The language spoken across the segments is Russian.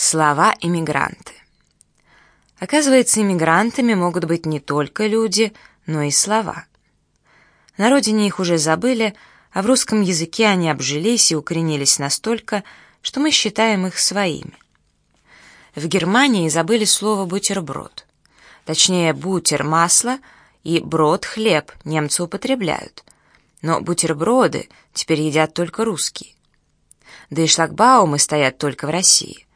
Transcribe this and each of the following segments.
Слова иммигранты. Оказывается, иммигрантами могут быть не только люди, но и слова. На родине их уже забыли, а в русском языке они обжились и укоренились настолько, что мы считаем их своими. В Германии забыли слово «бутерброд». Точнее, бутер — масло и брод — хлеб немцы употребляют. Но бутерброды теперь едят только русские. Да и шлагбаумы стоят только в России.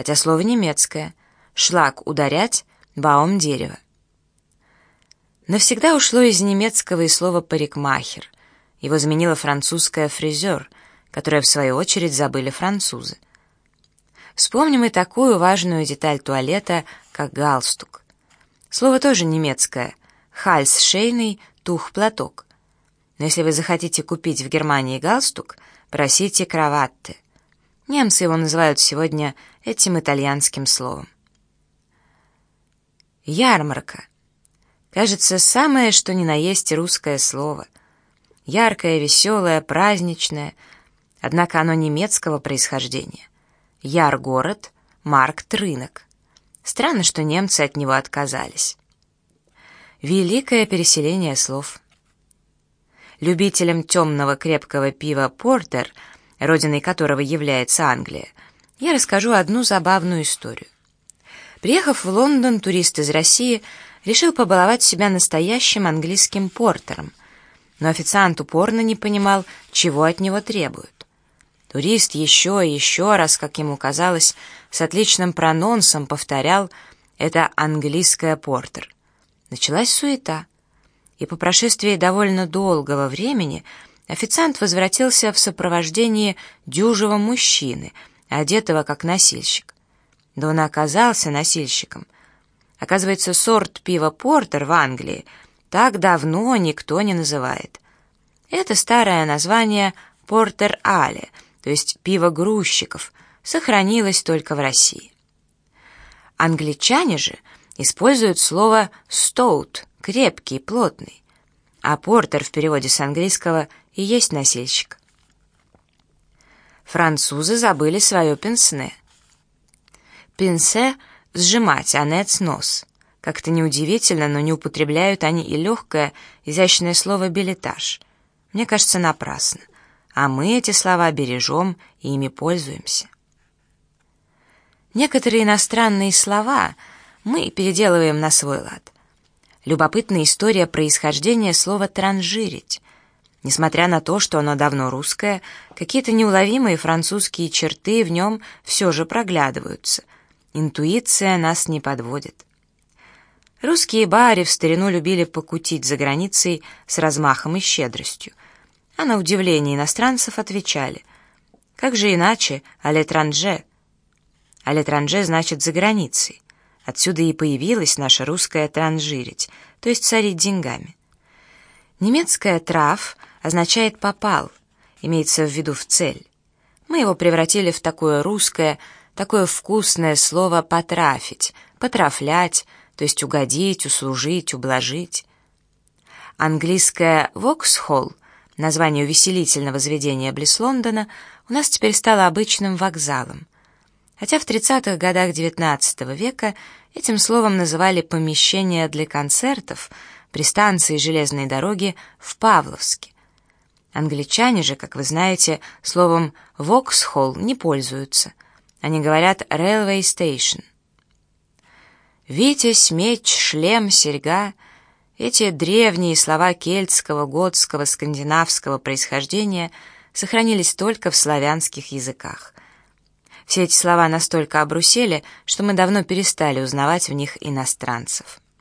Хотя слово немецкое. Шлак — ударять, баум — дерево. Навсегда ушло из немецкого и слово «парикмахер». Его заменило французское «фризер», которое, в свою очередь, забыли французы. Вспомним и такую важную деталь туалета, как галстук. Слово тоже немецкое. Хальс шейный, тух платок. Но если вы захотите купить в Германии галстук, просите кроватты. Немцы его называют сегодня этим итальянским словом. Ярмарка. Кажется, самое, что ни на есть русское слово. Яркое, веселое, праздничное, однако оно немецкого происхождения. Яр — город, маркт — рынок. Странно, что немцы от него отказались. Великое переселение слов. Любителям темного крепкого пива «Портер», родиной которого является Англия, я расскажу одну забавную историю. Приехав в Лондон, турист из России — решил побаловать себя настоящим английским портером, но официант упорно не понимал, чего от него требуют. Турист еще и еще раз, как ему казалось, с отличным прононсом повторял «это английская портер». Началась суета, и по прошествии довольно долгого времени официант возвратился в сопровождении дюжего мужчины, одетого как носильщик. Да он оказался носильщиком — Оказывается, сорт пива «Портер» в Англии так давно никто не называет. Это старое название «Портер Але», то есть пиво грузчиков, сохранилось только в России. Англичане же используют слово «стоут» — крепкий, плотный, а «портер» в переводе с английского и есть носильщик. Французы забыли свое пенсне. Пенсе — сжимать, а нет нос. Как-то неудивительно, но не употребляют они и легкое, изящное слово «билетаж». Мне кажется, напрасно. А мы эти слова бережем и ими пользуемся. Некоторые иностранные слова мы переделываем на свой лад. Любопытная история происхождения слова «транжирить». Несмотря на то, что оно давно русское, какие-то неуловимые французские черты в нем все же проглядываются — Интуиция нас не подводит. Русские бари в старину любили покутить за границей с размахом и щедростью, а на удивление иностранцев отвечали «Как же иначе, а летранже?» А летранже значит «за границей». Отсюда и появилась наша русская транжирить, то есть царить деньгами. Немецкая «трав» означает «попал», имеется в виду «в цель». Мы его превратили в такое русское – такое вкусное слово «потрафить», «потрафлять», то есть угодить, услужить, ублажить. Английское «Воксхолл», название увеселительного заведения близ Лондона, у нас теперь стало обычным вокзалом. Хотя в 30-х годах XIX века этим словом называли помещение для концертов при станции железной дороги в Павловске. Англичане же, как вы знаете, словом «Воксхолл» не пользуются – они говорят «railway station». Витязь, меч, шлем, серьга — эти древние слова кельтского, готского, скандинавского происхождения сохранились только в славянских языках. Все эти слова настолько обрусели, что мы давно перестали узнавать в них иностранцев.